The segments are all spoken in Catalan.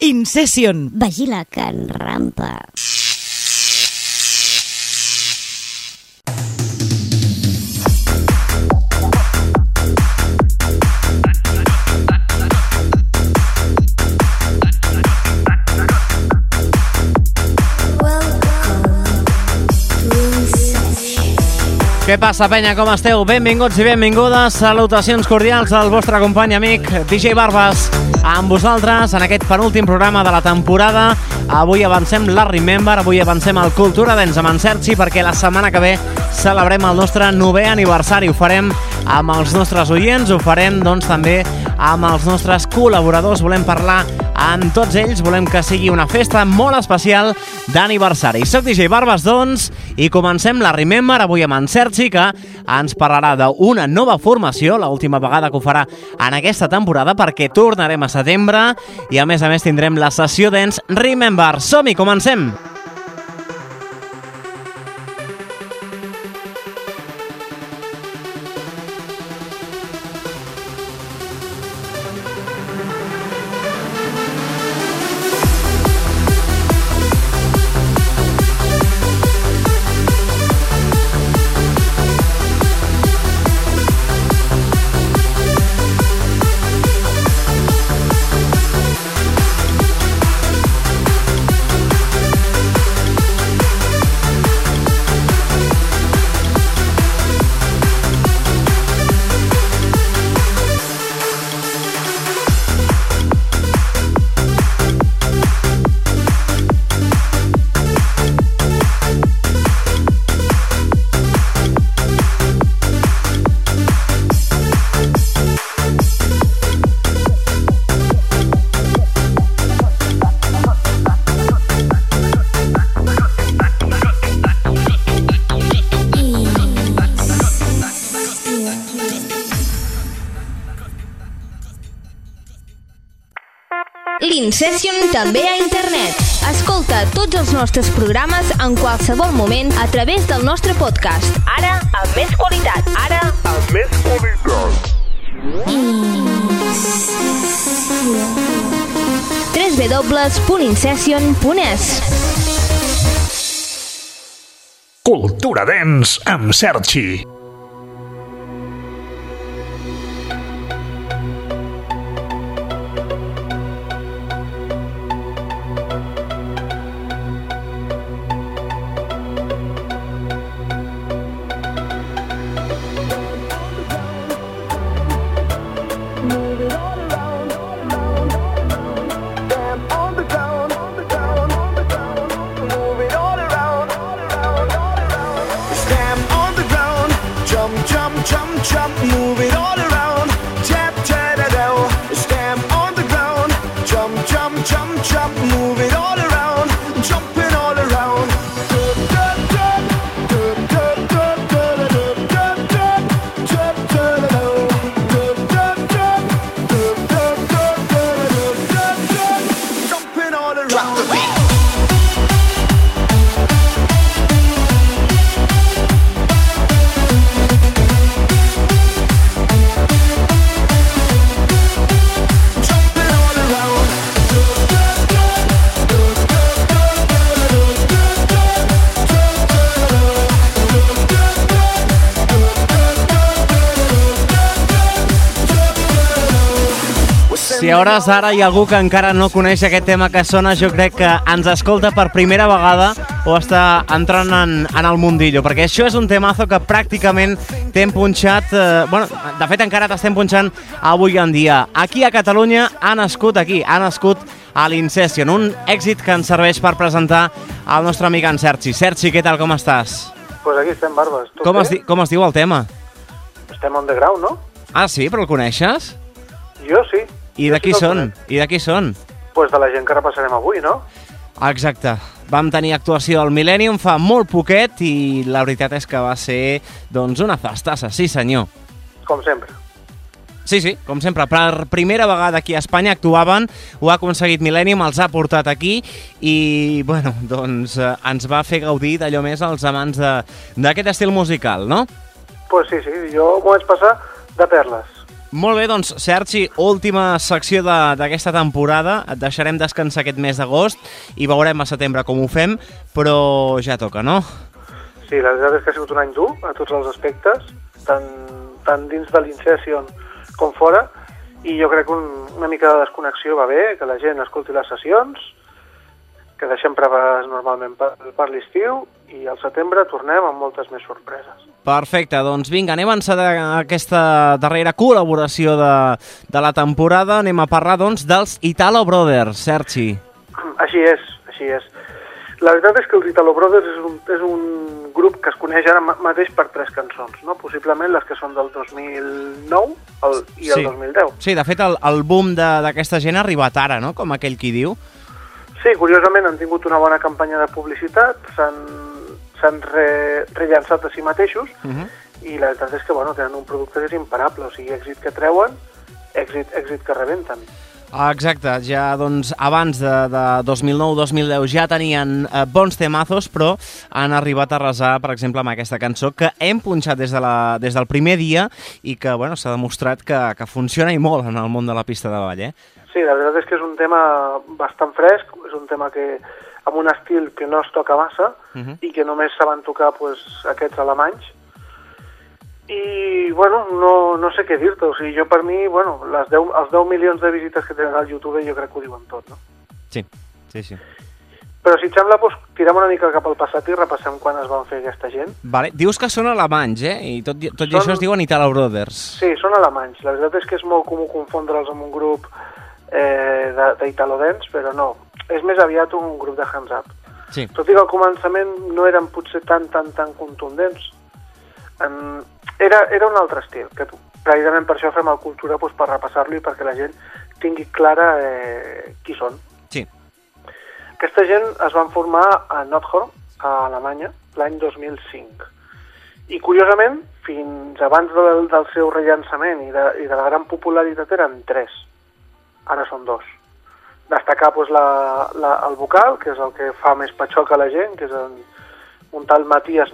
Incession. Vigila que en rampa. Què passa, penya? Com esteu? Benvinguts i benvingudes. Salutacions cordials al vostre company amic DJ Barbas. Amb vosaltres en aquest penúltim programa de la temporada. Avui avancem la Remember, avui avancem el Cultura Dents amb en Sergi perquè la setmana que ve celebrem el nostre novè aniversari. Ho farem amb els nostres oients, ho farem doncs també amb els nostres col·laboradors. Volem parlar amb tots ells, volem que sigui una festa molt especial d'aniversari. Soc DJ Barbas, doncs, i comencem la Remember avui amb en Sergi, que ens parlarà d'una nova formació, l última vegada que ho farà en aquesta temporada, perquè tornarem a setembre i a més a més tindrem la sessió d'ens Remember. Som-hi, comencem! L'Incession també a internet. Escolta tots els nostres programes en qualsevol moment a través del nostre podcast. Ara, amb més qualitat. Ara, amb més qualitat. www.incession.es Cultura Dents amb Sergi. Si a hores ara hi ha algú que encara no coneix aquest tema que sona, jo crec que ens escolta per primera vegada o està entrant en, en el mundillo, perquè això és un temazo que pràcticament t'hem punxat, eh, bueno, de fet encara t'estem punxant avui en dia. Aquí a Catalunya ha nascut aquí, ha nascut a l'Incession, un èxit que ens serveix per presentar al nostre amic en Sergi. Sergi, què tal, com estàs? Pues aquí estem, Barbes. Tu Com es, di com es diu el tema? Estem on the ground, no? Ah, sí? Però el coneixes? Jo sí. I de qui són? I de qui són? Pues de la gent que repassarem avui, no? Exacte. Vam tenir actuació al Millennium fa molt poquet i la veritat és que va ser doncs, una festassa, sí senyor. Com sempre. Sí, sí, com sempre, per primera vegada aquí a Espanya actuaven, ho ha aconseguit Millennium, els ha portat aquí i, bueno, doncs eh, ens va fer gaudir d'allò més als amants d'aquest estil musical, no? Pues sí, sí, jo m'ho vaig passar de perles. Molt bé, doncs, Sergi, última secció d'aquesta temporada. Et deixarem descansar aquest mes d'agost i veurem a setembre com ho fem, però ja toca, no? Sí, la veritat és que ha sigut un any dur a tots els aspectes, tant, tant dins de l'Incession com fora, i jo crec que un, una mica de desconnexió va bé, que la gent escolti les sessions, que deixem proves normalment per, per l'estiu, i al setembre tornem amb moltes més sorpreses. Perfecte, doncs vinga, anem a encetar aquesta darrera col·laboració de, de la temporada. Anem a parlar, doncs, dels Italo Brothers, Sergi. Així és, així és. La veritat és que els Italo Brothers és un, és un grup que es coneix ara ma- mateix per tres cançons, no? possiblement les que són del 2009 el, i el 2010. Sí, de fet, el, el boom d'aquesta gent ha arribat ara, no?, com aquell qui diu. Sí, curiosament han tingut una bona campanya de publicitat, s'han s'han re, rellançat a si mateixos Uh -huh. i la veritat és que bueno, tenen un producte que és imparable, o sigui, èxit que treuen, èxit, èxit que rebenten. Ah, Exacte, ja doncs abans de, de 2009-2010 ja tenien eh, bons temazos, però han arribat a arrasar, per exemple, amb aquesta cançó que hem punxat des, de la, des del primer dia i que bueno, s'ha demostrat que, que funciona i molt en el món de la pista de ball, eh? Sí, la veritat és que és un tema bastant fresc, és un tema que amb un estil que no es toca massa Uh -huh. i que només saben tocar pues, aquests alemanys. I, bueno, no, no sé què dir-te. O sigui, jo per mi, bueno, les 10, els 10 milions de visites que tenen al YouTube jo crec que ho diuen tot, no? Sí, sí, sí. Però si et sembla, doncs, tirem una mica cap al passat i repassem quan es van fer aquesta gent. Vale. Dius que són alemanys, eh? I tot, i- tot i Són- això es diuen Italo Brothers. Sí, són alemanys. La veritat és que és molt comú confondre'ls amb un grup eh, de- d'Italo Dance, però no. És més aviat un grup de hands up. Sí. Tot i que al començament no eren potser tan, tan, tan contundents. En... Era, era un altre estil, que precisament per això fem el Cultura doncs, per repassar-lo i perquè la gent tingui clara eh, qui són. Sí. Aquesta gent es van formar a Nordhorn, a Alemanya, l'any 2005. I curiosament, fins abans del, del seu rellançament i de, i de la gran popularitat eren tres. Ara són dos. Destacar doncs, la, la, el vocal, que és el que fa més patxoc a la gent, que és en, un tal Matías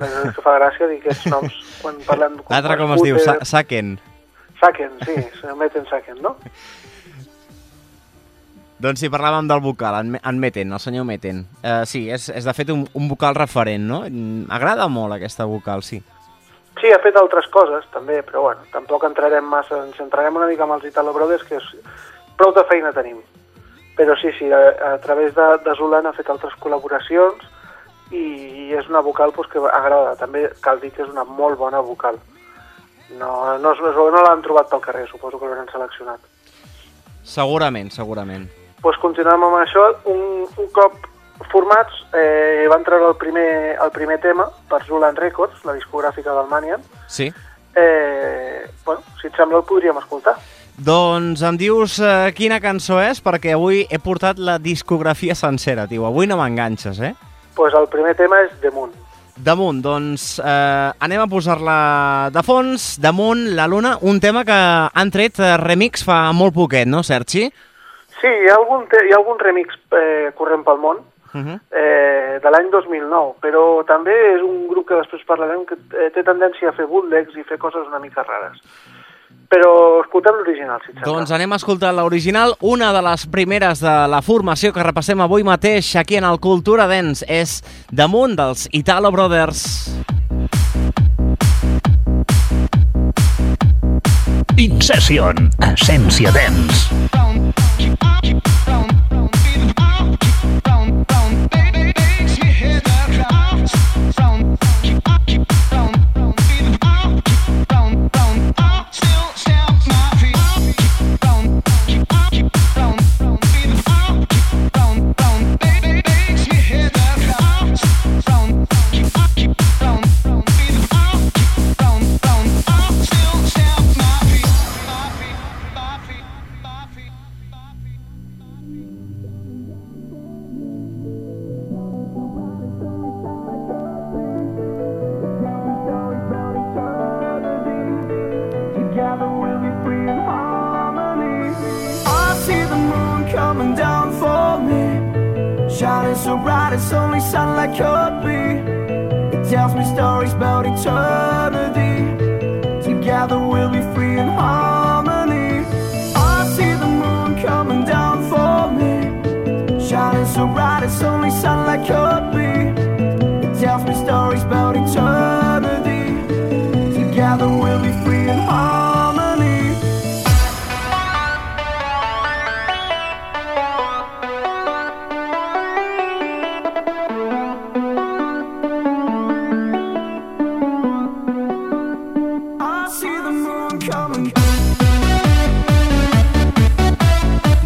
és que fa gràcia dir aquests noms quan parlem... L'altre com es diu? Sa Saken. Saken, sí, Metten Saken, no? Doncs sí, parlàvem del vocal, en, en Meten, el senyor Meten. Uh, sí, és, és de fet un, un vocal referent, no? Agrada molt aquesta vocal, sí. Sí, ha fet altres coses, també, però bueno, tampoc entrarem massa, ens centrarem una mica amb els Italo Brothers, que és, prou de feina tenim. Però sí, sí, a, a través de, de Zulan ha fet altres col·laboracions i és una vocal pues, que agrada. També cal dir que és una molt bona vocal. No, no, no, no l'han trobat pel carrer, suposo que l'hauran seleccionat. Segurament, segurament. pues continuem amb això. Un, un cop formats, eh, van treure el primer, el primer tema per Zulan Records, la discogràfica d'Almania. Sí. Eh, bueno, si et sembla el podríem escoltar. Doncs em dius uh, quina cançó és, perquè avui he portat la discografia sencera, tio. Avui no m'enganxes, eh? pues el primer tema és Damunt. Damunt, doncs eh, anem a posar-la de fons, damunt la luna, un tema que han tret eh, remix fa molt poquet, no, Sergi? Sí, hi ha algun, hi ha algun remix eh, corrent pel món Uh -huh. eh, de l'any 2009, però també és un grup que després parlarem que eh, té tendència a fer bootlegs i fer coses una mica rares. Però escoltem l'original, si et sembla. Doncs anem a escoltar l'original. Una de les primeres de la formació que repassem avui mateix aquí en el Cultura Dance és damunt dels Italo Brothers. Incession, essència dens. Together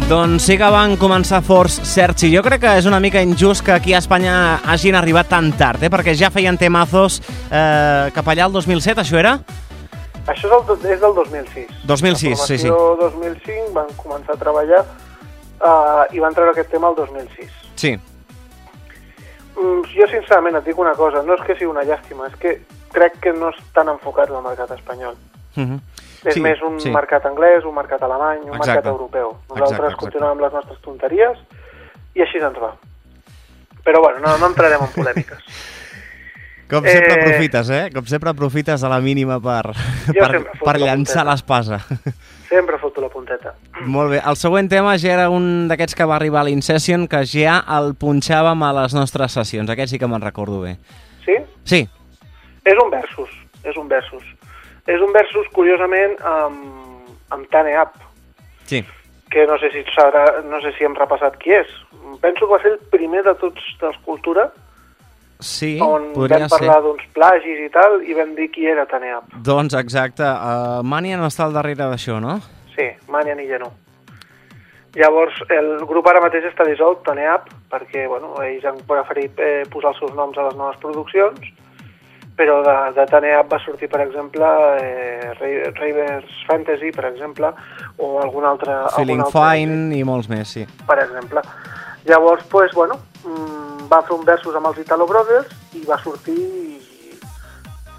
Doncs sí que van començar forts Sergi. Jo crec que és una mica injust que aquí a Espanya hagin arribat tan tard, eh? perquè ja feien temazos eh, cap allà el 2007, això era? Això és, el, és del 2006. 2006, sí, sí. La formació 2005 van començar a treballar uh, i van treure aquest tema el 2006. Sí. Mm, jo sincerament et dic una cosa, no és que sigui una llàstima, és que crec que no estan enfocats al mercat espanyol. Uh -huh. És Sí, més un sí. mercat anglès, un mercat alemany, un Exacte. mercat europeu. Nosaltres Exacte, exacte. continuem amb les nostres tonteries i així ens va. Però bueno, no, no entrarem en polèmiques. Com sempre Eh, aprofites, eh? Com sempre aprofites a la mínima per, per, sempre per la llançar l'espasa. Sempre foto la punteta. Molt bé. El següent tema ja era un d'aquests que va arribar a l'Incession, que ja el punxàvem a les nostres sessions. Aquest sí que me'n recordo bé. Sí? Sí, És un versus, és un versus. És un versus, curiosament, amb, amb Tane Up, sí. que no sé si sabrà, no sé si hem repassat qui és. Penso que va ser el primer de tots dels Cultura, Sí, on podria vam parlar d'uns plagis i tal, i vam dir qui era Tane Up. Doncs exacte. Uh, Mania no està al darrere d'això, no? Sí, Mania ni Genú. Llavors, el grup ara mateix està dissolt, Tane Up, perquè bueno, ells han preferit eh, posar els seus noms a les noves produccions, però de, de Tane Up va sortir, per exemple, eh, Ra- Ravers Fantasy, per exemple, o algun altre... Feeling algun altre, Fine i molts més, sí. Per exemple. Llavors, pues, bueno, mm, va fer un versus amb els Italo Brothers i va sortir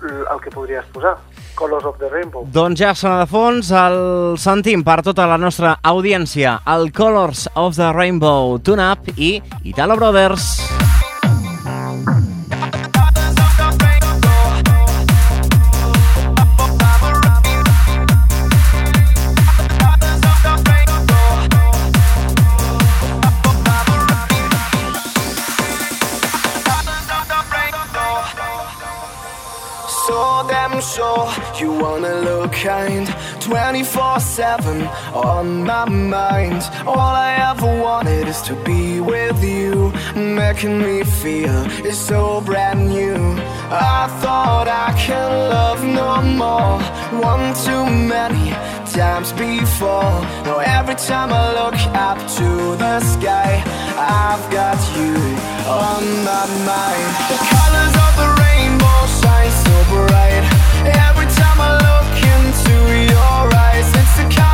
el que podries posar, Colors of the Rainbow. Doncs ja sona de fons, el sentim per tota la nostra audiència, el Colors of the Rainbow, Tune Up i Italo Brothers. So kind 24 7 on my mind. All I ever wanted is to be with you. Making me feel it's so brand new. I thought I can love no more. One too many times before. Now every time I look up to the sky, I've got you on my mind. The colors of the rainbow shine so bright. Eyes,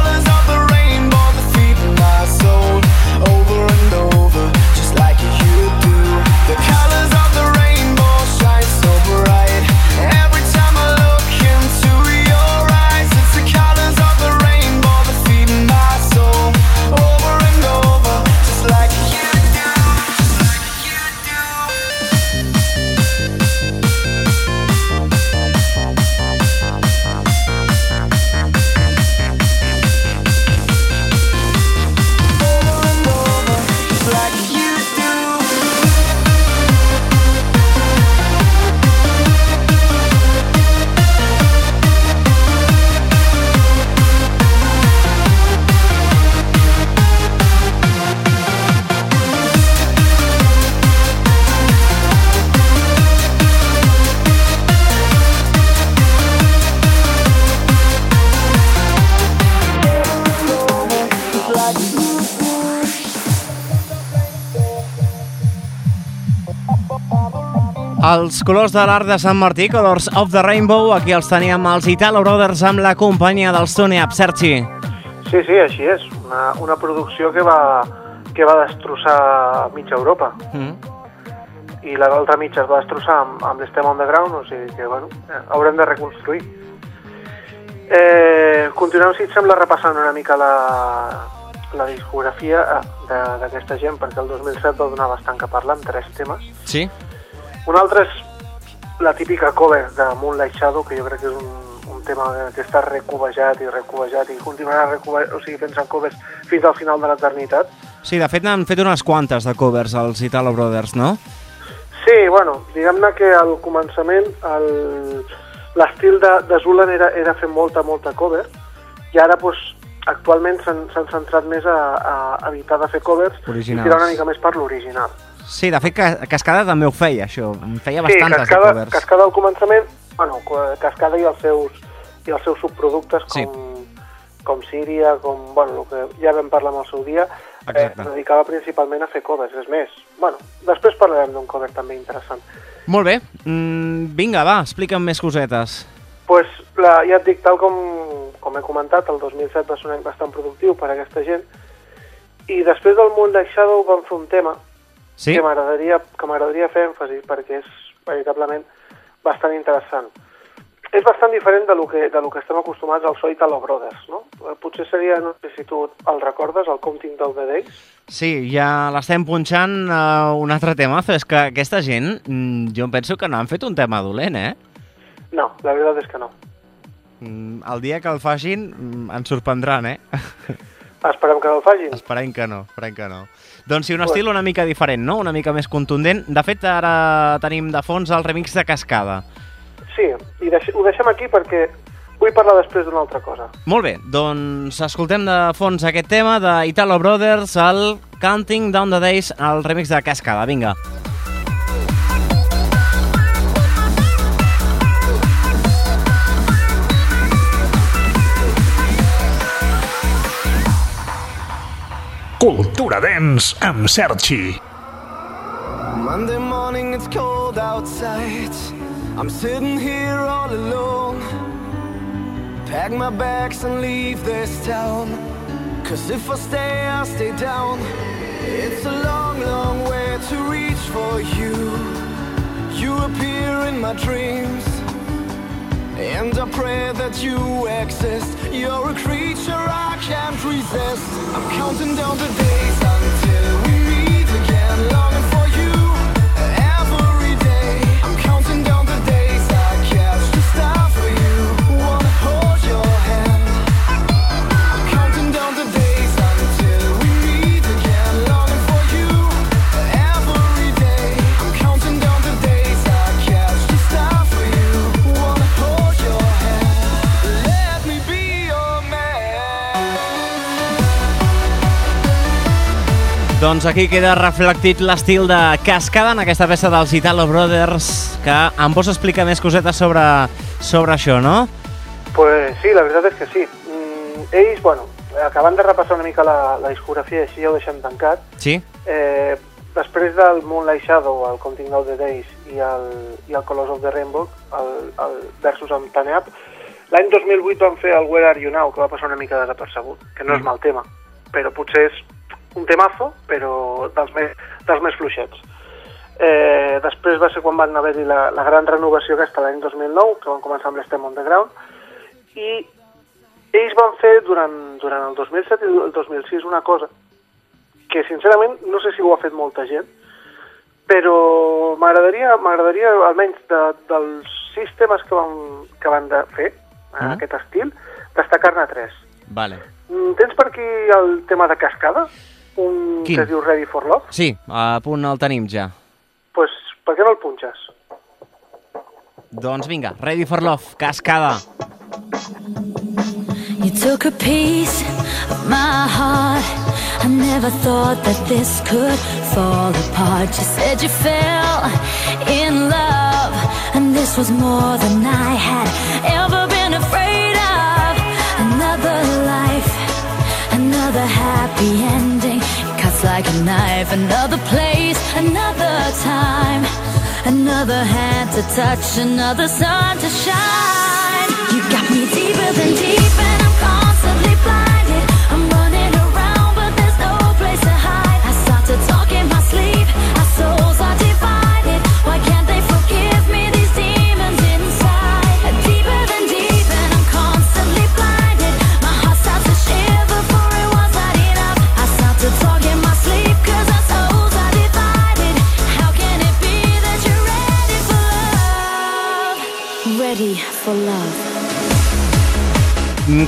Els colors de l'art de Sant Martí, Colors of the Rainbow, aquí els teníem els Italo Brothers amb la companyia dels Tony Up, Sergi. Sí, sí, així és. Una, una producció que va, que va destrossar mitja Europa. Mm. I la l'altra mitja es va destrossar amb, amb l'Estem on the Ground, o sigui que, bueno, haurem de reconstruir. Eh, continuem, si et sembla, repassant una mica la, la discografia de- d'aquesta gent, perquè el 2007 va donar bastant que parlar amb tres temes. Sí? Un altre és la típica cover de Moonlight Shadow, que jo crec que és un, un tema que està recubejat i recubejat i continuarà recubejat, o sigui, fent covers fins al final de l'eternitat. Sí, de fet n'han fet unes quantes de covers els Italo Brothers, no? Sí, bueno, diguem-ne que al començament l'estil de, de Zulan era, era fer molta, molta cover i ara doncs, actualment s'han s'han centrat més a, a evitar de fer covers Originals. i tirar una mica més per l'original. Sí, de fet, Ca- Cascada també ho feia, això. En feia Sí, bastantes cascada, de covers. cascada al començament, bueno, cascada i els seus, i els seus subproductes com, Sí. com Síria, com, bueno, el que ja vam parlar amb el seu dia, Exacte. es dedicava principalment a fer covers, és més. Bueno, després parlarem d'un cover també interessant. Molt bé. Mm, vinga, va, explica'm més cosetes. pues, la, ja et dic, tal com, com he comentat, el 2007 va ser un any bastant productiu per a aquesta gent, i després del Moonlight Shadow vam fer un tema Sí? que m'agradaria que m'agradaria fer èmfasi perquè és veritablement bastant interessant. És bastant diferent de lo que, de lo que estem acostumats al so Italo Brothers, no? Eh, Potser seria, no sé si tu el recordes, el Counting Down the Days. Sí, ja l'estem punxant uh, un altre temazo. És que aquesta gent, mm, jo penso que no han fet un tema dolent, eh? No, la veritat és que no. Mm, el dia que el facin mm, ens sorprendran, eh? Esperem que no el facin. esperem que no, esperem que no. Doncs sí, un estil una mica diferent, no? Una mica més contundent. De fet, ara tenim de fons el remix de Cascada. Sí, i deix ho deixem aquí perquè vull parlar després d'una altra cosa. Molt bé, doncs escoltem de fons aquest tema de Italo Brothers, el Counting Down the Days, el remix de Cascada. Vinga. Cultura Dance amb Sergi. Monday morning, it's cold outside. I'm sitting here all alone. Pack my bags and leave this town. Cause if I stay, I'll stay down. It's a long, long way to reach for you. You appear in my dreams. And I pray that you exist. You're a creature I can't resist. I'm counting down the days Doncs aquí queda reflectit l'estil de Cascada en aquesta peça dels Italo Brothers, que em pots explicar més cosetes sobre, sobre això, no? Pues sí, la veritat és que sí. Mm, ells, bueno, acabant de repassar una mica la, la discografia, així ja ho deixem tancat, Sí? eh, després del Moonlight Shadow, el Counting Down the Days i el, i el Colors of the Rainbow, el, el versus amb Taneap, l'any 2008 van fer el Where Are You Now, que va passar una mica desapercebut, que no és mal tema, però potser és un temazo, però dels més, dels més fluixets. Eh, després va ser quan van haver-hi la, la gran renovació aquesta l'any 2009, que van començar amb l'Estem on the Ground, i ells van fer durant, durant el 2007 i el 2006 una cosa que sincerament no sé si ho ha fet molta gent, però m'agradaria, m'agradaria almenys de, dels sis temes que van, que van de fer, en Mhm. aquest estil, destacar-ne tres. Vale. Mm, Tens per aquí el tema de Cascada? Un Quin? que es diu Ready for Love? Sí, a punt el tenim ja. pues, per què no el punxes? Doncs vinga, Ready for Love, Cascada. You took a piece of my heart. I never thought that this could fall apart. You said you fell in love, and this was more than I had ever been afraid of. Another life, another happy ending. A knife. Another place, another time, another hand to touch, another sun to shine. You got me deeper than deep,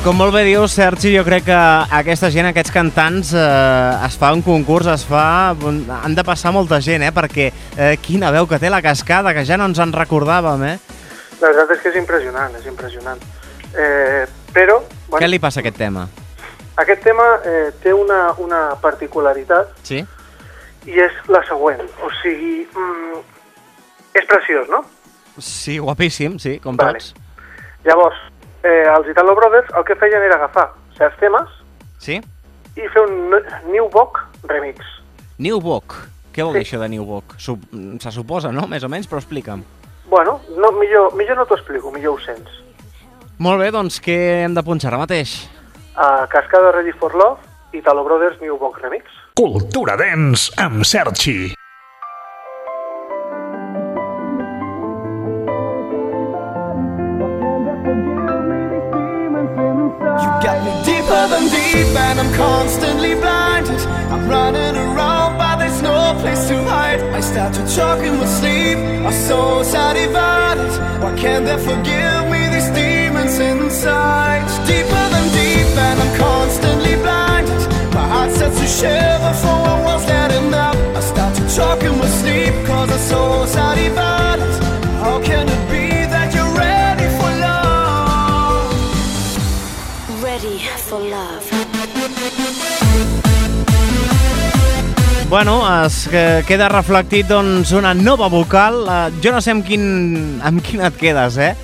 Com molt bé dius, Sergi, jo crec que aquesta gent, aquests cantants, eh, es fa un concurs, es fa... Han de passar molta gent, eh? Perquè eh, quina veu que té la cascada, que ja no ens en recordàvem, eh? La veritat és que és impressionant, és impressionant. Eh, però, Què bueno, li passa a aquest tema? aquest tema eh, té una, una particularitat Sí? i és la següent. O sigui, mm, és preciós, no? Sí, guapíssim, sí, com Vale. tots. Llavors, eh, els Italo Brothers el que feien era agafar certs temes Sí? i fer un New Book remix. New Book. Què vol dir Sí. això de New Book? Sup se suposa, no? Més o menys, però explica'm. Bueno, no, millor, millor no t'ho explico, millor ho sents. Molt bé, doncs què hem de punxar ara mateix? Uh, Cascada Ready for Love, Italo Brothers New Book remix. Cultura Dance amb Sergi. Than deep and I'm constantly blinded. I'm running around but there's no place to hide. I start to talk in my sleep. Our souls are divided. Why can't they forgive me? These demons inside. Deeper than deep and I'm constantly blinded. My heart starts to shiver for what was letting up I start to talk in my sleep cause our souls are divided. How can it be for love. Bueno, es que queda reflectit doncs, una nova vocal. Uh, jo no sé amb quin, amb quin et quedes, eh?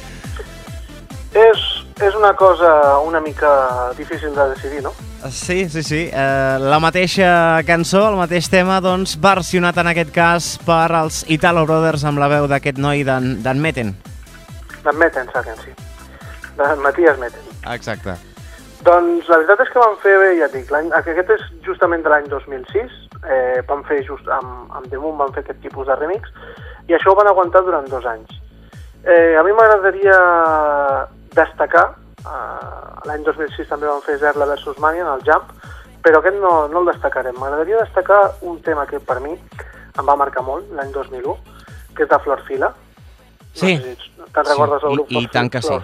És, és una cosa una mica difícil de decidir, no? Sí, sí, sí. Uh, la mateixa cançó, el mateix tema, doncs, versionat en aquest cas per als Italo Brothers amb la veu d'aquest noi d'en d'en Meten. D'en Meten, saquen, sí. De Matías Meten. Exacte. Doncs la veritat és que van fer, ja dic, aquest és justament de l'any 2006, eh, van fer just, amb, amb The Moon van fer aquest tipus de remix, i això ho van aguantar durant dos anys. Eh, a mi m'agradaria destacar, eh, l'any 2006 també van fer Zerla versus Mania en el Jump, però aquest no, no el destacarem. M'agradaria destacar un tema que per mi em va marcar molt, l'any 2001, que és de Flor Fila. Sí. No sé si te'n recordes del I, grup i tant que sí.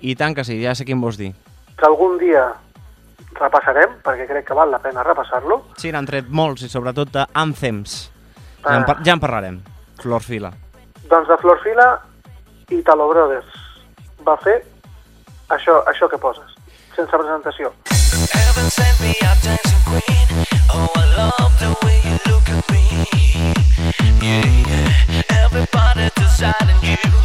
I tant que sí, ja sé quin vols dir. Que algun dia repassarem, perquè crec que val la pena repassar-lo. Sí, n'han tret molts i sobretot d'Anthems. Ja, en Ah. ja en parlarem. Flor Fila. Doncs de Flor Fila, Italo Brothers va fer això, això que poses, sense presentació. Heaven sent me a dancing queen. Oh, I love the way you look at me. Yeah, yeah. Everybody deciding you.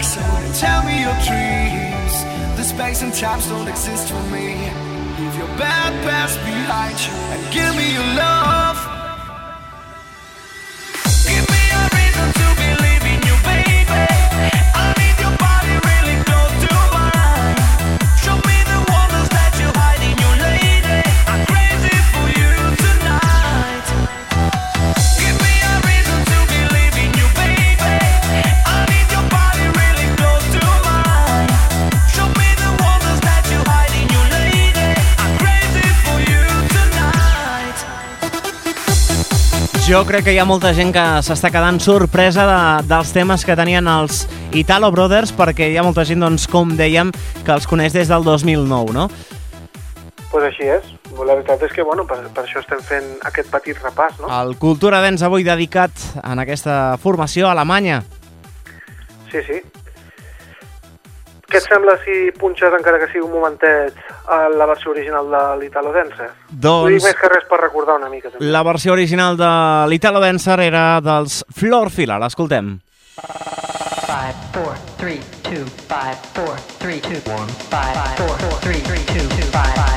And tell me your dreams. The space and times don't exist for me. Leave your bad past behind you and give me your love. Jo crec que hi ha molta gent que s'està quedant sorpresa de, dels temes que tenien els Italo Brothers perquè hi ha molta gent, doncs, com dèiem, que els coneix des del 2009, no? pues així és. La veritat és que, bueno, per, per això estem fent aquest petit repàs, no? El Cultura Dance avui dedicat en aquesta formació a Alemanya. Sí, sí. Què et sembla si punxes, encara que sigui un momentet, a la versió original de l'Italo Dancer? Doncs... Vull més que res per recordar una mica. També. La versió original de l'Italo Dancer era dels Flor Fila, l'escoltem. 5, 4, 3, 2, 5, 4, 3, 2, 1, 5, 4, 3, 2, 5, 5.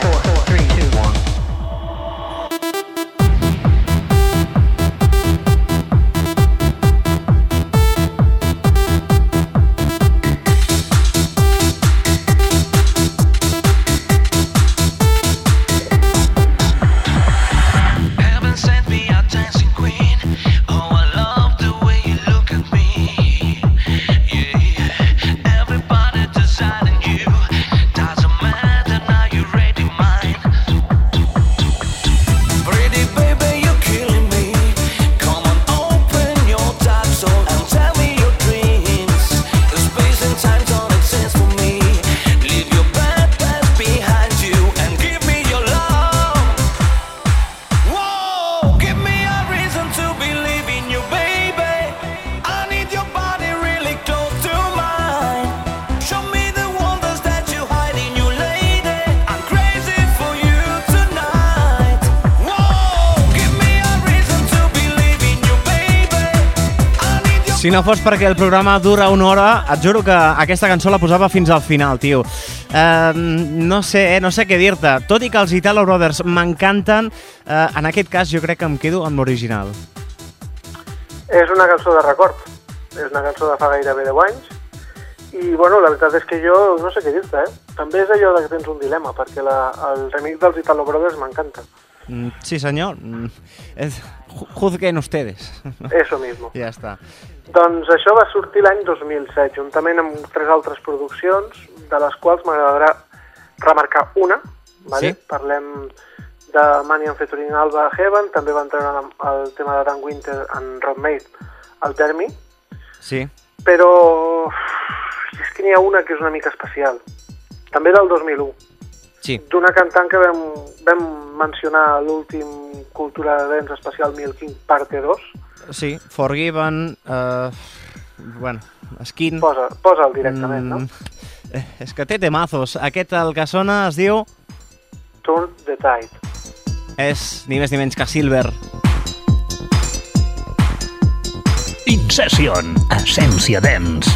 Si no fos perquè el programa dura una hora, et juro que aquesta cançó la posava fins al final, tio. Uh, no sé, eh, no sé què dir-te. Tot i que els Italo Brothers m'encanten, uh, en aquest cas jo crec que em quedo amb l'original. És una cançó de record, és una cançó de fa gairebé 10 anys, i bueno, la veritat és que jo no sé què dir-te, eh? També és allò que tens un dilema, perquè la, el remix dels Italo Brothers m'encanta. Mm, sí, senyor. Mm, Juzguen ustedes. Eso mismo. ja està. Doncs això va sortir l'any 2007, juntament amb tres altres produccions, de les quals m'agradarà remarcar una. Vale? Sí. Parlem de Money and Featuring Alba Heaven, també van treure el, el tema de Dan Winter en Rob Made, el Dermi, Sí. però és que n'hi ha una que és una mica especial, també del 2001, Sí. d'una cantant que vam, vam mencionar l'últim Cultura de Dents Especial Milking Parte 2. Sí, Forgiven, uh, bueno, Skin... Posa, posa'l directament, no? eh, és que té temazos. Aquest, el que sona, es diu... Turn the Tide. És ni més ni menys que Silver. Incession, essència dens.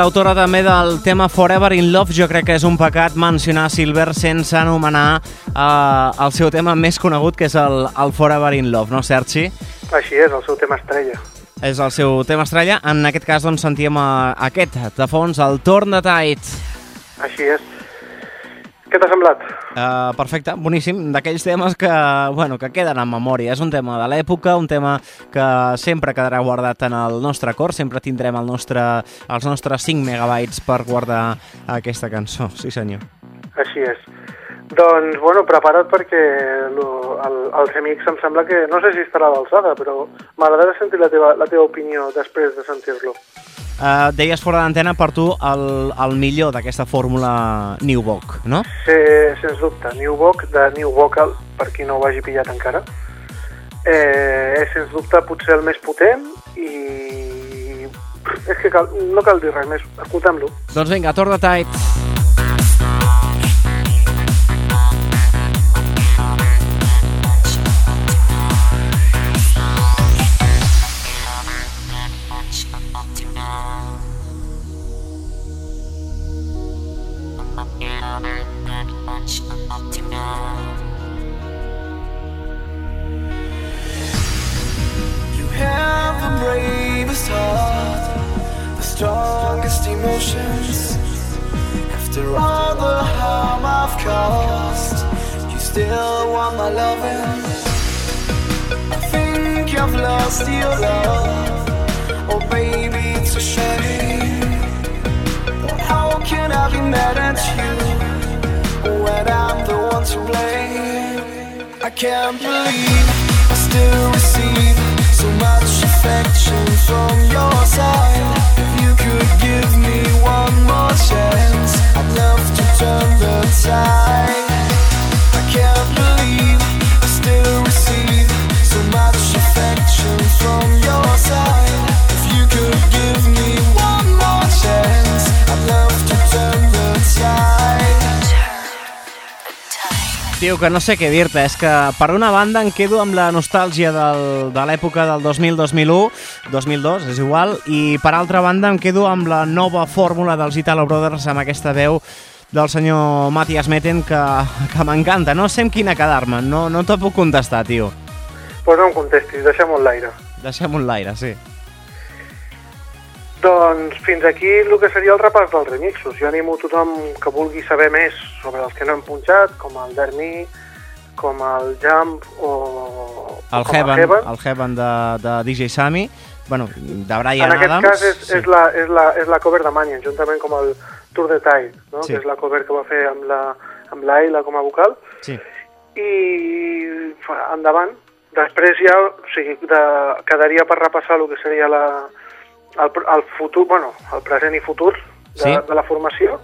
L'autora també del tema Forever in Love. Jo crec que és un pecat mencionar Silver sense anomenar eh, el seu tema més conegut, que és el, el Forever in Love, no, Sergi? Així és, el seu tema estrella. És el seu tema estrella. En aquest cas, doncs, sentíem eh, aquest, de fons, el Torn de Tide. Així és. Què t'ha semblat? Uh, perfecte, boníssim, d'aquells temes que, bueno, que queden en memòria. És un tema de l'època, un tema que sempre quedarà guardat en el nostre cor, sempre tindrem el nostre, els nostres 5 megabytes per guardar aquesta cançó, sí senyor. Així és. Doncs, bueno, prepara't perquè lo, el, el remix em sembla que... No sé si estarà a l'alçada, però m'agradarà sentir la teva, la teva opinió després de sentir-lo. Uh, deies fora d'antena per tu el, el millor d'aquesta fórmula New Vogue, no? Sí, sens dubte, New Voc, de New Vocal, per qui no ho hagi pillat encara. Eh, és, sens dubte, potser el més potent i... És que cal, no cal dir res més, escoltem-lo. Doncs vinga, Torn de have the bravest heart, the strongest emotions. After all the harm I've caused, you still want my loving. I think I've lost your love. Oh, baby, it's a shame. But how can I be mad at you when I'm the one to blame? I can't believe I still receive side. Tio, que no sé què dir-te, és que per una banda em quedo amb la nostàlgia del, de l'època del 2000-2001, 2002, és igual, i per altra banda em quedo amb la nova fórmula dels Italo Brothers amb aquesta veu del senyor Matthias Metten que, que m'encanta. No sé amb quina quedar-me, no, no te puc contestar, tio. Pues no em contestis, deixem-ho en l'aire. Deixem un l'aire, sí. Doncs fins aquí el que seria el repàs dels remixos. Jo animo tothom que vulgui saber més sobre els que no hem punxat, com el Dermi, com el Jump o, El com Heaven, el Heaven. el Heaven de, de DJ Sammy, bueno, de Brian en aquest Adams. cas és, és, la, és, la, és la cover de Mannion, juntament com el Tour de Tide, no? Sí. que és la cover que va fer amb la, amb l'Aila com a vocal. Sí. I endavant. Després ja o sigui, de, quedaria per repassar el que seria la, el, el futur, bueno, el present i futur de, Sí. de la formació,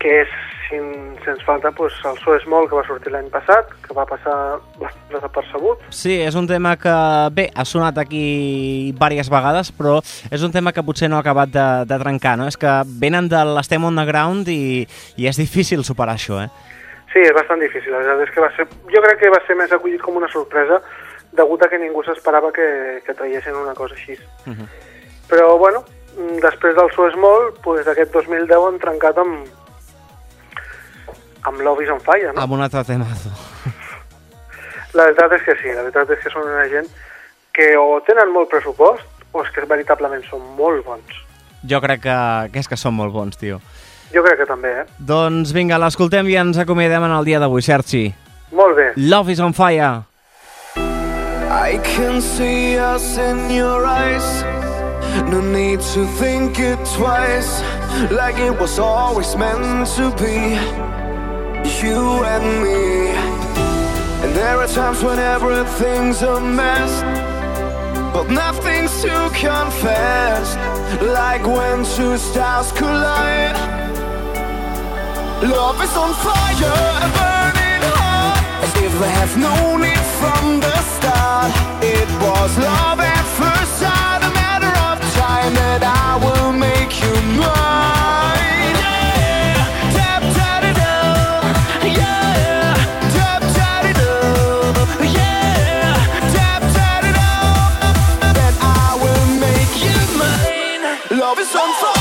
que és, sin, sens falta, pues, el So Small, que va sortir l'any passat, que va passar bastant desapercebut. Sí, és un tema que, bé, ha sonat aquí diverses vegades, però és un tema que potser no ha acabat de, de trencar, no? És que venen de l'Estem on the ground i, i és difícil superar això, eh? Sí, és bastant difícil. La veritat és que va ser, jo crec que va ser més acollit com una sorpresa degut a que ningú s'esperava que, que traiessin una cosa així. Uh -huh. Però, bueno, mm, després del So Small, pues, aquest 2010 han trencat amb, amb Love is on Fire, no? Amb un altre temazo. La veritat és que sí, la veritat és que són una gent que o tenen molt pressupost o és que veritablement són molt bons. Jo crec que, que és que són molt bons, tio. Jo crec que també, eh? Doncs vinga, l'escoltem i ens acomiadem en el dia d'avui, Sergi. Molt bé. Love is on fire. I can see us in your eyes. No need to think it twice. Like it was always meant to be. You and me. And there are times when everything's a mess. But nothing's to confess. Like when two stars collide. Love is on fire, burning hot. As if I have known it from the start. It was love at first sight, a that I will make you mine. Yeah, tap it. Yeah, tap it. Yeah, tap it. That I will make you mine. Love is on fire.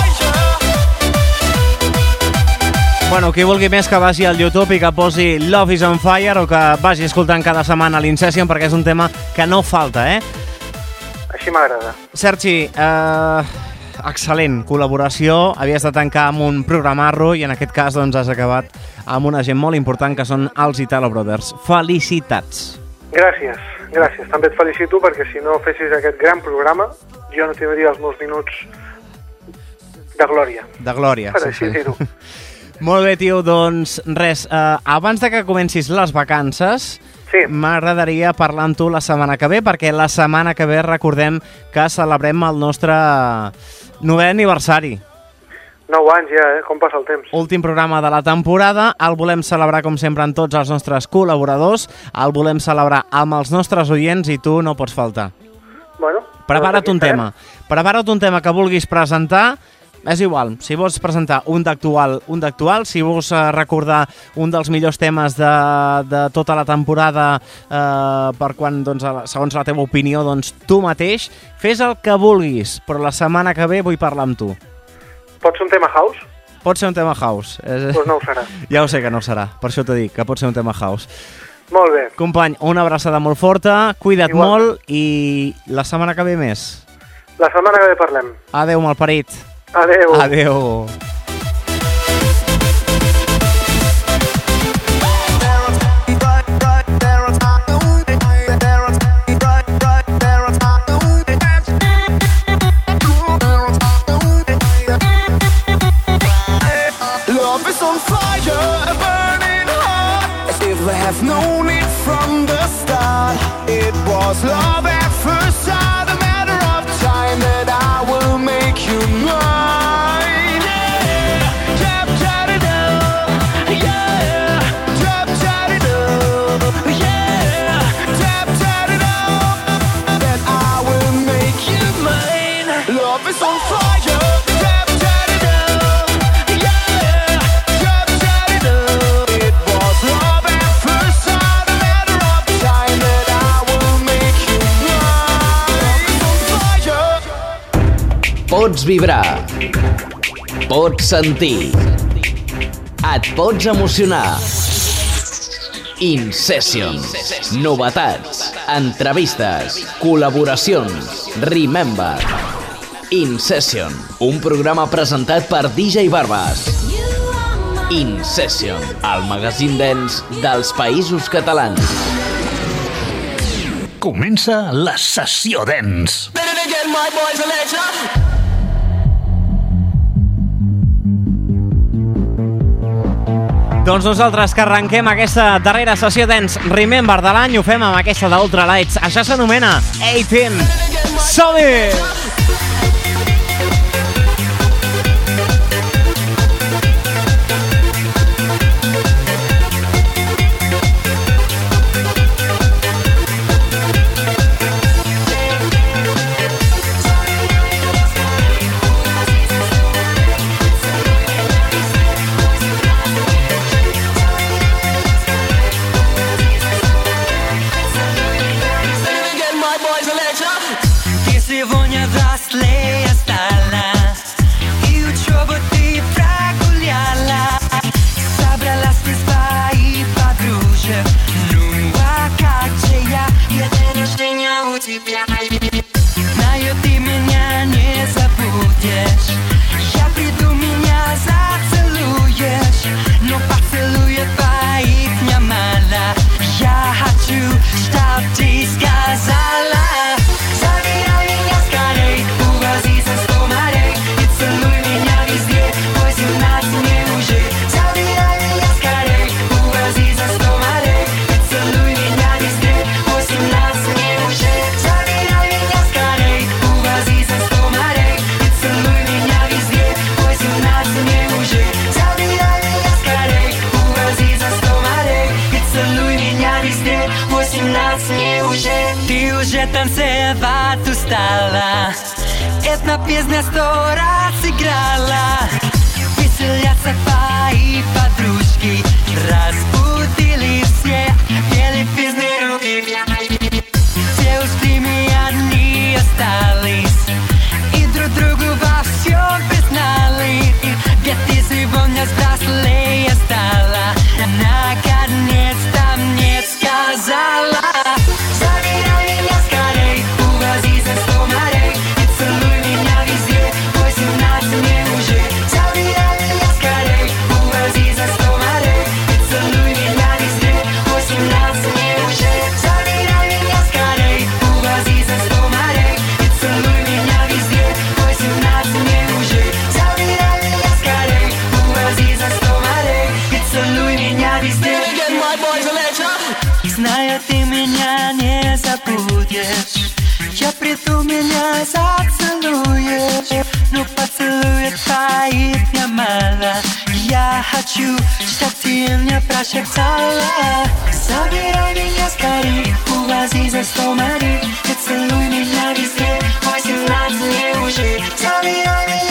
Bueno, qui vulgui més que vagi al YouTube i que posi Love is on fire o que vagi escoltant cada setmana l'Incession perquè és un tema que no falta, eh? Així m'agrada. Sergi, eh, excel·lent col·laboració. Havies de tancar amb un programar-lo i en aquest cas doncs, has acabat amb una gent molt important que són els Italo Brothers. Felicitats! Gràcies, gràcies. També et felicito perquè si no fessis aquest gran programa jo no tindria els meus minuts de glòria, De glòria. per així dir-ho. Molt bé, tio, doncs res, eh, abans de que comencis les vacances, Sí. m'agradaria parlar amb tu la setmana que ve, perquè la setmana que ve recordem que celebrem el nostre novè aniversari. 9 anys ja, eh? Com passa el temps. Últim programa de la temporada, el volem celebrar com sempre amb tots els nostres col·laboradors, el volem celebrar amb els nostres oients i tu no pots faltar. Bueno, Prepara't un tema. Prepara't un tema que vulguis presentar. És igual, si vols presentar un d'actual, un d'actual, si vols eh, recordar un dels millors temes de, de tota la temporada eh, per quan, doncs, segons la teva opinió, doncs tu mateix, fes el que vulguis, però la setmana que ve vull parlar amb tu. Pot ser un tema house? Pot ser un tema house. Doncs no ho serà. Ja ho sé que no ho serà, per això t'ho dic, que pot ser un tema house. Molt bé. Company, una abraçada molt forta, cuida't Igual. molt i la setmana que ve més. La setmana que ve parlem. Adeu, malparit. Adeu. Adeu. Love is on fire, burning hot. As if I have known it from the start. It was love at first sight, Pots vibrar. Pots sentir. Et pots emocionar. Incession. Novetats. Entrevistes. Col·laboracions. Remember. Incession. Un programa presentat per DJ Barbas. Incession. El magazín dens dels països catalans. Comença la sessió dens. Better than my boys Doncs nosaltres que arrenquem aquesta darrera sessió d'Ens Remember de l'any ho fem amb aquesta d'Ultralights. Això s'anomena 18. Som-hi! меня мало Я хочу счастья мне прошептала Забирай меня скорей, увози за сто морей. И целуй меня везде, 18 уже. Забирай меня.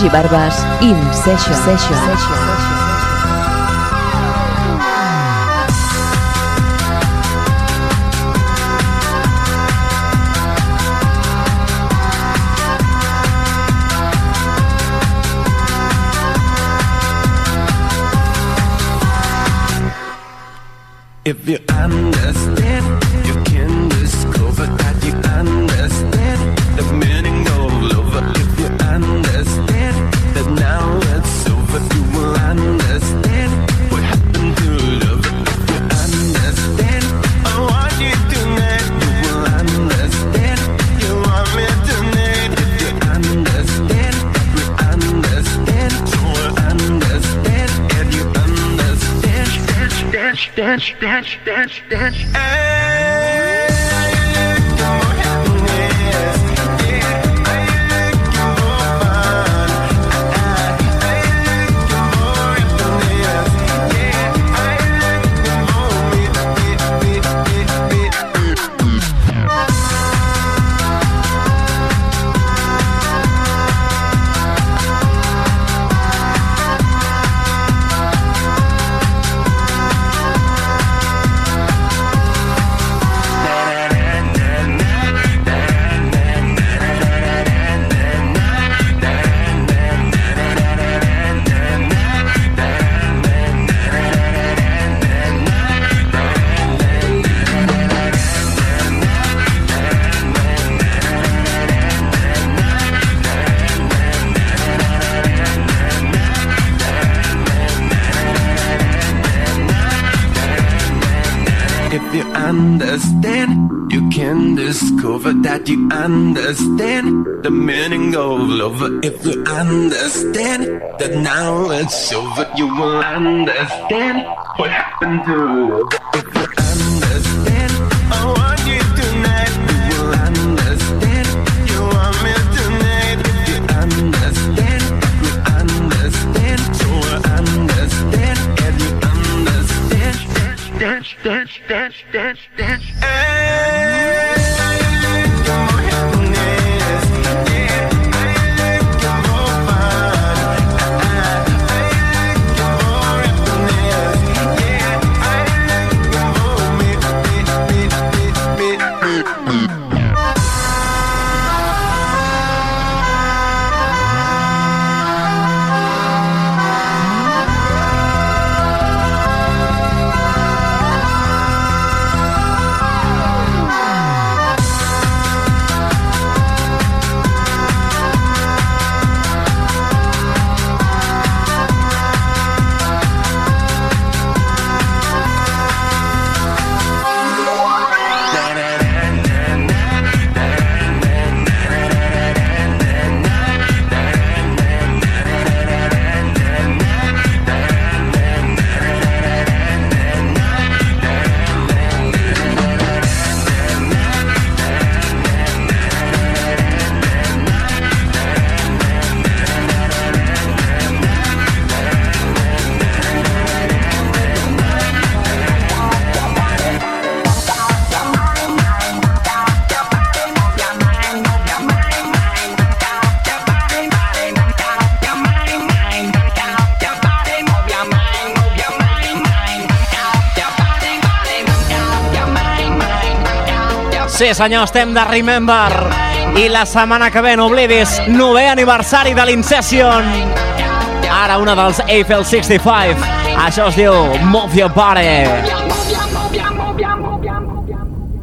Sergi Barbas, In Session. Session. Session. If you dance, dance, dance. Hey, discover that you understand the meaning of love. If you understand that now it's over, you will understand what happened to love. If you understand, I want you tonight. You will understand. You want me tonight. If you understand, you understand. Understand, understand. Dance, dance, dance, dance, dance. Hey, Sí, senyor, estem de Remember. I la setmana que ve, no oblidis, novè aniversari de l'Incession. Ara una dels Eiffel 65. Això es diu Move Your Body.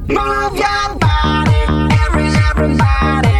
Move your body, every, everybody.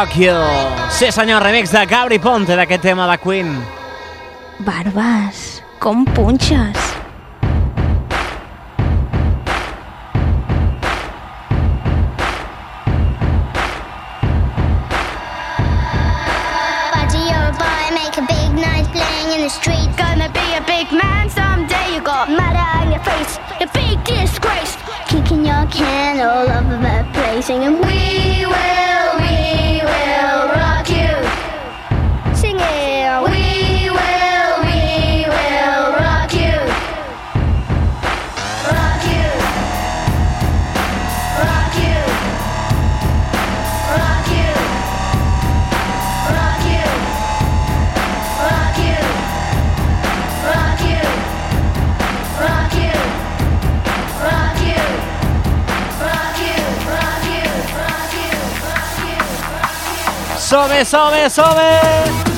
Rock You. Sí senyor, remix de Gabri Ponte d'aquest tema de Queen. Barbes, com punxes. street Gonna be a big man someday You got on your face big disgrace Kicking your can all over the place Singing we ¡Sobe, sobe, sobe!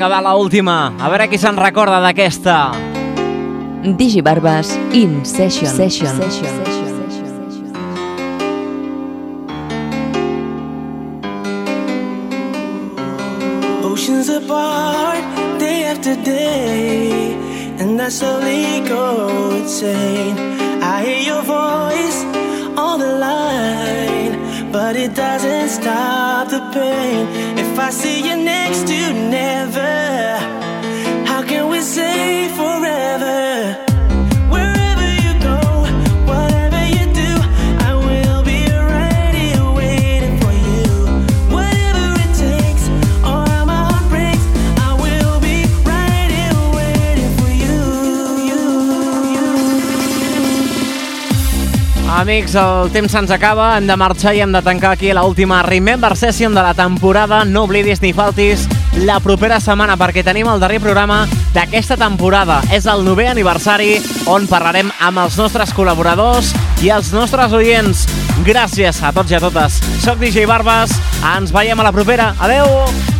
Vinga, va, la última. A veure qui se'n recorda d'aquesta. Digi Barbas In Session. Session. Oceans apart, day after day, and I slowly go insane. I hear your voice on the line, but it doesn't stop the pain. If I see you next to never, how can we say forever? Amics, el temps se'ns acaba, hem de marxar i hem de tancar aquí l'última Remember Session de la temporada. No oblidis ni faltis la propera setmana perquè tenim el darrer programa d'aquesta temporada. És el novè aniversari on parlarem amb els nostres col·laboradors i els nostres oients. Gràcies a tots i a totes. Soc DJ Barbas, ens veiem a la propera. Adeu!